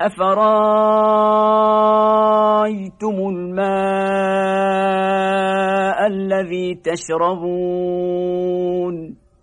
أفرأيتم الماء الذي تشربون؟